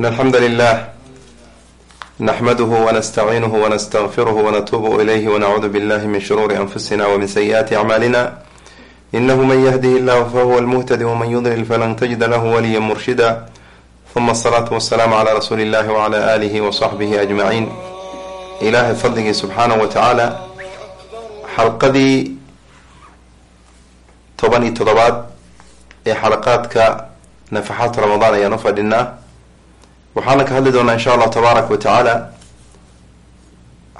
إن الحمد لله نحمده ونستعينه ونستغفره ونتوب إليه ونعوذ بالله من شرور أنفسنا ومن سيئات أعمالنا إنه من يهده الله فهو المهتدي ومن يضلل فلن تجد له وليا مرشدا ثم الصلاة والسلام على رسول الله وعلى آله وصحبه أجمعين ilaahay fadligii subxaanahu wa tacaala xalqadii toban iyo toddobaad ee xalaqaadka nafaxaatu ramadaan ayaan u fadhinaa waxaana ka hadli doonaa insha allahu tabaaraka wa tacaala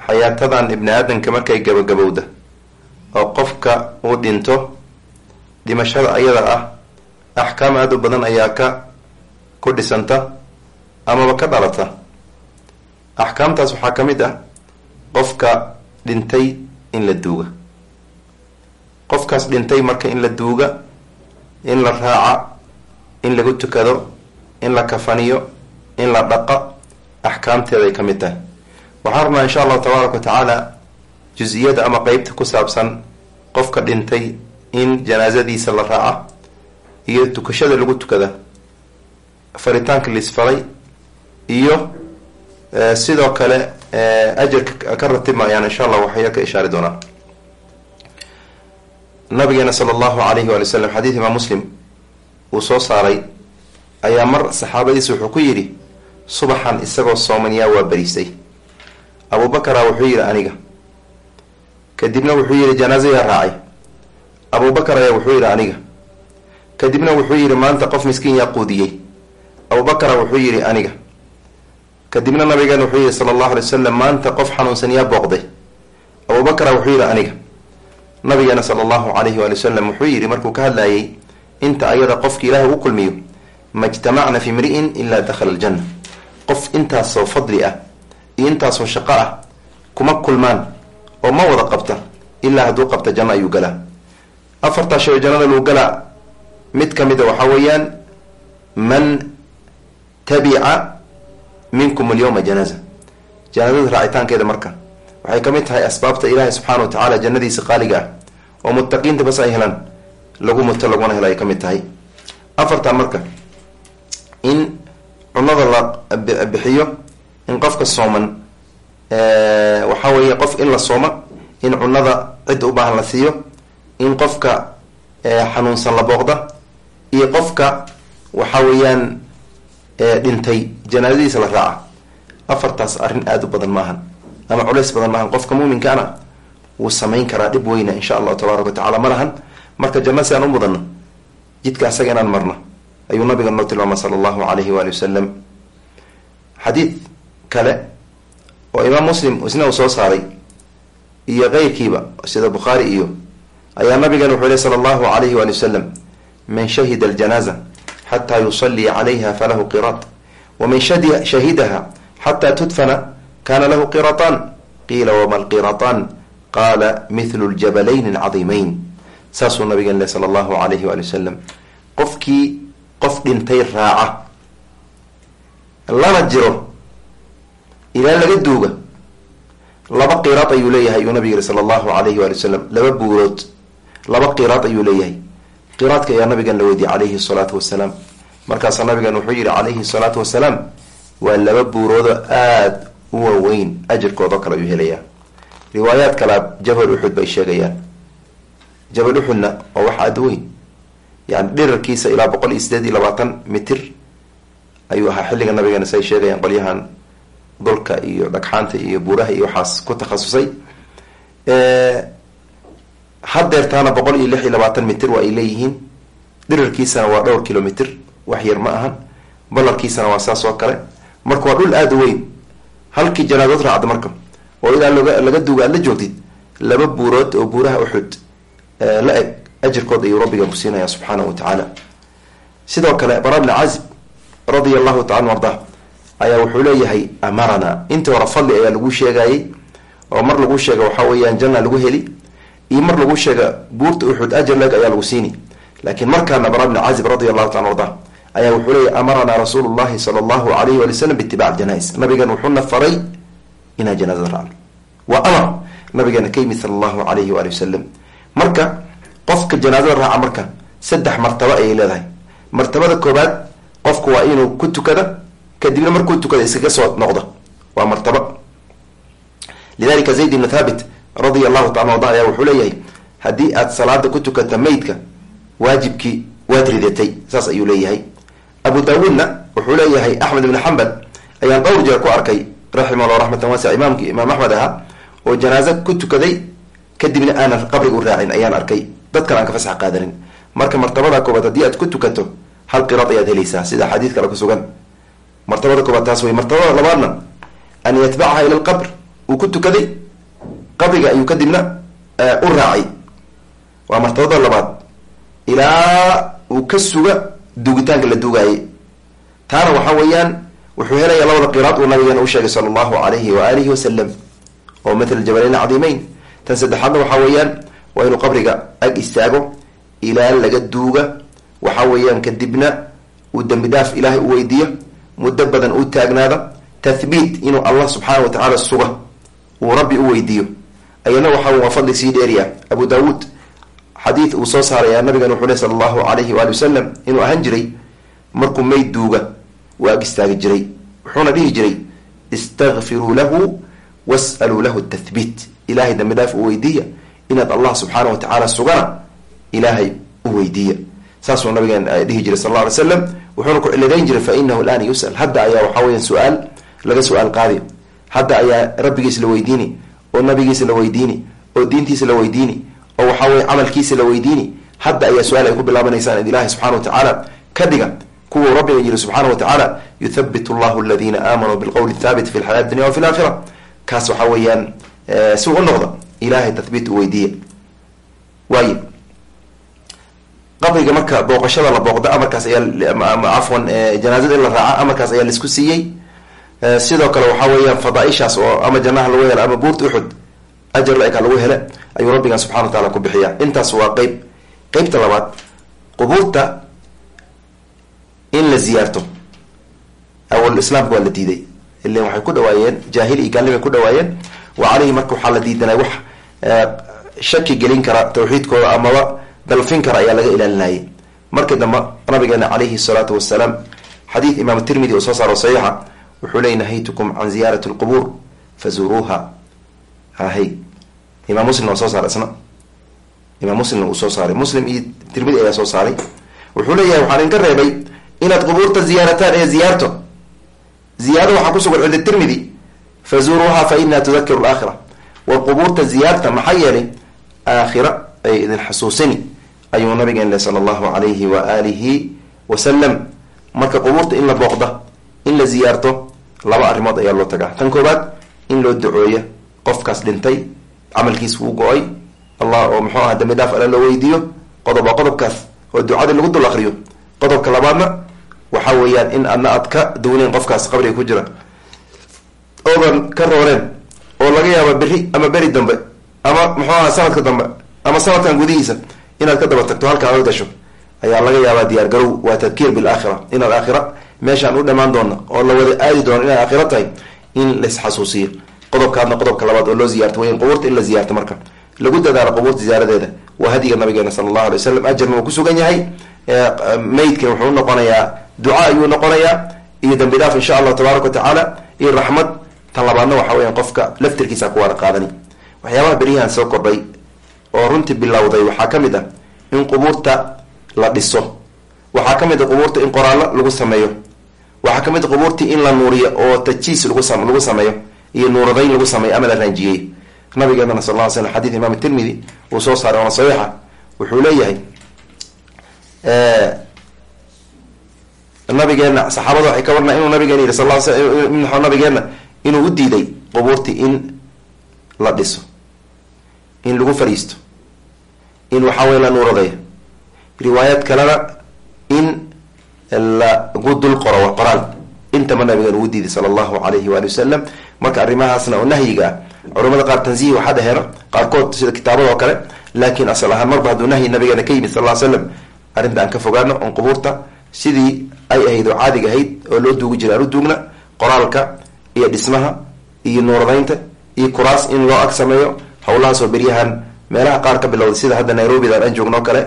xayaatadan ibni aadamka markay gabagabowda oo qofka uu dhinto dhimashada ayada ah axkaam aada u badan ayaa ka ku dhisanta amaba ka dhalata. Axkaamtaas waxaa ka mid ah qofka dhintay in la duuga. Qofkaas dhintay marka in la duuga in la raaca in lagu tukado in la kafaniyo in la dhaqa axkaamteeday ka mid tahay. Waxaan rabnaa insha allahu tabaaraka wa tacaala jus-iyada ama qeybta ku saabsan qofka dhintay in janaasadiisa la raaca iyo tukashada lagu tukada faritaanka laisfaray iyo sidoo kale ajarka ka ratibmayaan insha allah waxya ka ishaari doonaa nabigeena sala allahu alayhi waali wasalam xadiid imaam muslim uu soo saaray ayaa mar saxaabadiisa wuxuu ku yidhi subaxan isagoo soomanyaa waa beriistay. Abubakara wuxuu yidhi aniga. Kadibna wuxuu yidhi janaasayaa raacay. Abubakar ayaa wuxuu yidhi aniga. Kadibna wuxuu yidhi maanta qof miskiin yaa quudiyey abubakara wuxuu yidhi aniga. Kadibna nabigeena wuxuu yihi sala allahu alay wasalam maanta qof xanuunsan yaa booqday. Abubakara wuxuu yihi aniga. Nabigeena sala allahu alayhi waali wasalam wuxuu yihi markuu ka hadlayay inta ayada qofka ilaahay ugu kulmiyo majtamacna fi mri'in ilaa dakhala aljanna qof intaasoo fadli ah iyo intaasoo shaqo ah kuma kulmaan oo ma wada qabta ilaa hadduu qabta janno ayuu galaa. Afartaa shay oo jannada lagu galaa mid ka mid a waxaa weeyaan man tabica minkum alyawma janaaza. Janaazada raacitaankeeda marka waxay ka mid tahay asbaabta ilaahay subxaana wa tacaala jannadiisa qaaliga ah oo muttaqiinta bas ay helaan lagu muto laguna helo ay ka mid tahay. Afartan marka in cunada la bixiyo in qofka sooman waxaa weeye qof in la sooma in cunada cidda u baahan la siiyo in qofka xanuunsan la booqda iyo qofka waxa weeyaan dhintay janaasadiisa la raaca. Afartaas arrin aada u badan maahan ama culeys badan maahan. Qofka muuminkaana wuu samayn karaa dhib weyna insha allahu tabaaraka wa tacala ma lahan marka janno si aan u mudano jidka asaga inaan marno ayuu nabiga noo tilmaama sala allahu alayhi waali wasalam xadiid kale oo imaam muslim isna uu soo saaray iyo keyrkiiba sida bukhaari iyo ayaa nabigan wuxuu leh sala allahu alayhi waali wasalam man shahida aljanaaza xata yusalii calayha falahu qiraat waman shahidaha xata tudfana kana lahu qirataan qiila wama lqirataan qaala mithlu ljabalayn alcadiimeyn saasuu nabigan leh sala allahu alayhi waali wasalam qofkii qof dhintay raaca lana jiro ilaa laga duuga laba qiraad ayuu leeyahay ayuu nabig yihi sala allahu alayhi waali wasalam laba buurood laba qiraad ayuu leeyahay. Qiraadka ayaa nabigan la weydiiyey calayhi salaatu wasalaam markaasaa nabigan wuxuu yihi calayhi salaatu wasalaam waa laba buuroodo aada u waaweyn ajirkoodao kale ayuu helayaa. Riwaayaad kalea jabal uxud bay sheegayaan. Jabal uxudna waa wax aada weyn. Yani dhirarkiisa ilaa boqol iyo sideed iyo labaatan mitir ayuu ahaa xilliga nabigeena say sheegayaan qolyahan dhulka iyo dhagxaanta iyo buuraha iyo waxaas ku takhasusay. Hadeertaana boqol iyo lix iyo labaatan mitir waa ay leeyihiin. Dhirarkiisana waa dhowr kilomitr wax yar ma ahan. Ballarkiisana waa saas oo kale. Marka waa dhul aada weyn. Halkii janaadood raacda marka. Oo ilaa loga laga duuga aad la joogtid laba buurood oo buuraha uxud la eg ajirkood ayuu rabbiga ku siinaya subxaanahu wa tacaala. Sidoo kale bara bni cazib radia allahu taala anu arda ayaa wuxuu leeyahay amarana. Intii hore fadli ayaa lagu sheegayey oo mar lagu sheega waxaa weeyaan janna lagu heli iyo mar lagu sheega buurta uxud ajar leg ayaa lagu siini. Laakiin markaana bara bni cazib radi allahu taala arda ayaa wuxuu leeyahy amaranaa rasuulu llahi sala allahu alayhi wali wasalam biitibac janais nabigan wuxuuna faray inaan janaazada raacno waa amar nabigeena ka yimid sala allahu alayhi waali wasalam marka qofka janaazada raaca marka saddex martabo ayay leedahay. Martabada koobaad qofku waa inuu ku tukada kadibna markuu tukada iskaga soo noqdo. Waa martaba. Lidalika zayd ibnu thaabit radia allahu taala arda ayaa wuxuu leeyahay haddii aad salaada ku tukata maydka waajibkii waad ridatay. Saas ayuu leeyahay. Abu daawuudna wuxuu leeyahay axmed ibn xambal ayaan dhowr jeer ku arkay raximah llah raxmatan waasica imaamkii imaam axmed ahaa oo janaaza ku tukaday kadibna aanan qabriga u raacin ayaan arkay. Dadkan aan ka fasax qaadanin. Marka martabada koobaad haddii aad ku tukato hal qiraad ayaad helaysaa sida xadiid kale ku sugan. Martabada koobaad taas wey martabada labaadna. An yatbacaha ila lqabr uu ku tukaday. Qabriga ayuu kadibna u raacay. Waa martabada labaad. Ilaa uu ka suga duugitaanka la duugaaye taana waxa weeyaan wuxuu helaya labada qiraad uu nabigeena u sheegay sala allahu alayhi wa alihi wasalam oo mathal jabalayn cadiimeyn tan saddexaadna waxaa weeyaan waa inuu qabriga ag istaago ilaa laga duuga waxa weeyaan kadibna uu dembi dhaaf ilaahay u weydiiyo muddo badan uu taagnaada tathbiit inuu allah subxaana wa tacaala suga uu rabbi u weydiiyo. Ayana waxa waa fadli sii dheeriya abu daawuud xadiid uu soo saaraya nabigan wuxuu leh sala allahu alayhi waali wasalam inuu ahaan jiray markuu mayd duuga waa ag istaagi jiray wuxuuna dhihi jiray istakfiruu lahu was'aluu lahu tathbiit. Ilahay dambi dhaaf u weydiiya inaad allah subxaana wa tacaala sugana ilaahay u weydiiya saasuu nabigeen dhihi jiray sal alla alay slam wuxuuna ku ciladayn jiray fa inahu alaana yus'al. Hadda ayaa waxaa weya su'aal laga su'aal qaadi. Hadda ayaa rabbigiis la weydiini oo nabigiisa la weydiini oo diintiisa la weydiini oo waxaa weye camalkiisa la weydiini. Hadda ayaa su'aal ay ku bilaabanaysaa in ilaahay subxana wa tacaala ka dhiga kuwuu rabbiga yiri subxaana wa tacaala yuthabit llahu aladiina aamanuu bilqowli thaabit fi lxayaati dunya wa fi laakhira kaas waxaa weeyaan si u noqda ilahay tathbiit u weydiiya waaye qabriga marka booqashada la booqda amarkaas ayaa cafwan janaazada in la raaca amarkaas ayaa la isku siiyey. Sidoo kale waxaa weeyaan fadaaishaas oo ama janaha lagu hela ama buurta uxud ajar la-eka lagu hele ayuu rabbigan subxana wa taala ku bixiya intaas waa qeyb. Qeybta labaad qubuurta in la ziyaarto. Awal islaamka waa la diiday. Ilan waxay ku dhawaayeen jaahil iyo gaalnimay ku dhawaayeen. Wa caleyhi marka waxaa la diidanay wax shaki gelin kara tawxiidkooda amaba dalfin kara ayaa laga ilaalinayay. Markii dambe nabigeena calayhi salaatu wasalaam xadiid imaam tirmidi uu soo saaro saxiixa wuxuu leey nahaytukum can ziyaarati lqubuur fazuruuha hahay imaam muslim soo saaray isna. Imaam muslim uu saaray. Muslim iyo tirmidi ayaa soo saaray. Wuxuu leeyahay waxaan idinka reebay inaad qubuurta ziyaarataan ee ziyaarto. Ziyaarada waxaa kusugan cinda tirmidi fazuruuha fa tudakiru laakhira. War qubuurta ziyaarta maxaa yeelay aakhira ay idin xasuusini ayuu nabigeen sala allahu alayhi wa alihi wasalam marka qubuurta in la booqda in la ziyaarto laba arrimood ayaa loo tagaa. Tan koobaad in loo ducooyo qofkaas dhintay camalkiis wuu go'ay allah oo muxuu aha dambi dhaaf alla loo weydiiyo qodob waa qodobkaas oo ducadii lagu dul akriyo qodobka labaadna waxa weeyaan in adna aad ka duuneyn qofkaas qabriga ku jira. Oodan ka rooreen oo laga yaaba beri ama beri dambe ama muxuu aha sanadka dambe ama sanadkan gudihiisa inaad ka daba tagto halka aad gasho ayaa laga yaabaa diyaar garow. Waa tadkiir bilaakhira inaad aakhira meeshaan u dhamaan doona oo la wada aadi doono inaad aakhiro tahay in lais xasuusiyo. Qodobkaadna qodobka labaad oo loo ziyaarto in qubuurta in la ziyaarto marka. Lagu dadaalo qubuurta ziyaaradeeda. Waa hadiga nabigeena sala allahu alay wasalam ajarna uu kusugan yahay. Maydkan wuxuu noqonayaa duca ayuu noqonayaa iyo dambi dhaaf insha allahu tabaaraka wa tacaala iyo raxmad. Tan labaadna waxa weyan qofka laftirkiisa kuwaana qaadani. Waxyaabaha beryahan soo kordhay oo runtii bilowday waxaa ka mid ah in qubuurta la dhiso. Waxaa ka mid a qubuurta in qoraallo lagu sameeyo. Waxaa ka mid a qubuurtii in la nuuriyo oo tajiis lagu sameeyo iyo nuuradayn lagu sameeyo ama la raanjiyey nabigeenana sal ll slam xadid imaam tirmidi uu soo saaray oona saxiixa. Wuxuu leeyahay nabigeena saxaabada waxay ka warna inuu nabigeena yihi sal sl nabigeena inuu u diiday qubuurtii in la dhiso lagu fariisto in waxaa weye la nuuradeeyo riwaayad kalena in lagu dul qoro waa qoraal intaba nabigan ugu diiday sala allahu alayhi waali wasalam marka arrimahaasna oo nahyiga ah culamada qaar tanzihi waxaa dhaheeno qaarkood sida kitaabada oo kale laakiin asal ahaan marba hadduu nahyi nabigeena ka yimid sal l slam arrinta aan ka fogaano oon qubuurta sidii ay ahayd oo caadiga ahayd oo loo duugi jira aan u duugna qoraalka iyo dhismaha iyo nuuradaynta iyo kuraas in loo ag sameeyo howlahaasoo beryahan meelaha qaar ka bilowday sida hadda nairobidan aan joogno kale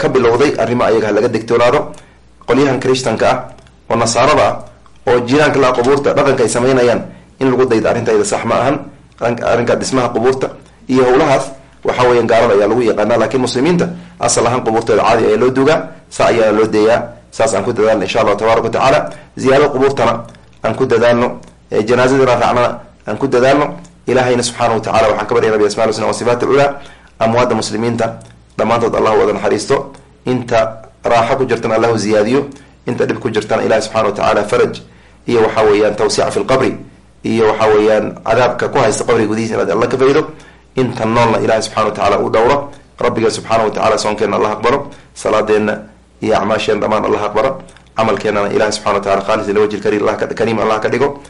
ka bilowday arrimo ayaga laga degtoonaado. Qolyahan christanka ah oo nasaarada ah oo jiraanka la qubuurta dhaqanka ay samaynayaan in lagu daydo arrintayda sax ma ahan arrinka dhismaha qubuurta. Iyo howlahaas waxa weyan gaalada ayaa lagu yaqaana laakiin muslimiinta asal ahaan qubuurtooda caadi ayaa loo duugaa saa ayaa loo deeyaa. Saas aan ku dadaalno insha allahu tabaaraka wa tacaala. Qubuurtana aan ku dadaalno janaazadana raacnana aan ku dadaalno ilahayna subxaana wa tacala waxaan ka baryana biasma lsna wa sifaat alculaa amwaadda muslimiinta dhammaantood allah wada naxariisto inta raaxo ku jirtana allahu ziyaadiyo inta dhib ku jirtana ilahi subxana wa tacaala faraj iyo waxa weeyaan tawsica fi lqabri iyo waxa weeyaan cadaabka ku haysta qabriga gudihiisa inaad alla ka faydo inta noolna ilahi subxana wa tacala uu dhowro. Rabbiga subxaana wa tacala soonkeena allah aqbalo salaadeenna iyo acmaasheena dhammaan allah aqbalo camalkeenana ilahi subxana wa tacala khaalis ila wajhi kariim kariim allah ka dhigo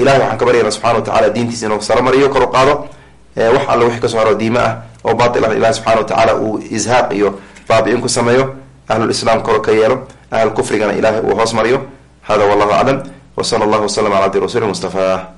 ilahay waxaan ka baryana subxana wa tacala diintiisa inuu saro mariyo kor u qaado. Wax alla wixii ka soo haro diime ah oo baatil ah ilahi subxana wa tacaala uu ishaaq iyo baabi'in ku sameeyo ahlulislaam koro ka yeelo ahl kufrigana ilahay uu hoos mariyo. Hada wallahu aclam. Wsala allahu waslama ala abdi rasuuli mustafa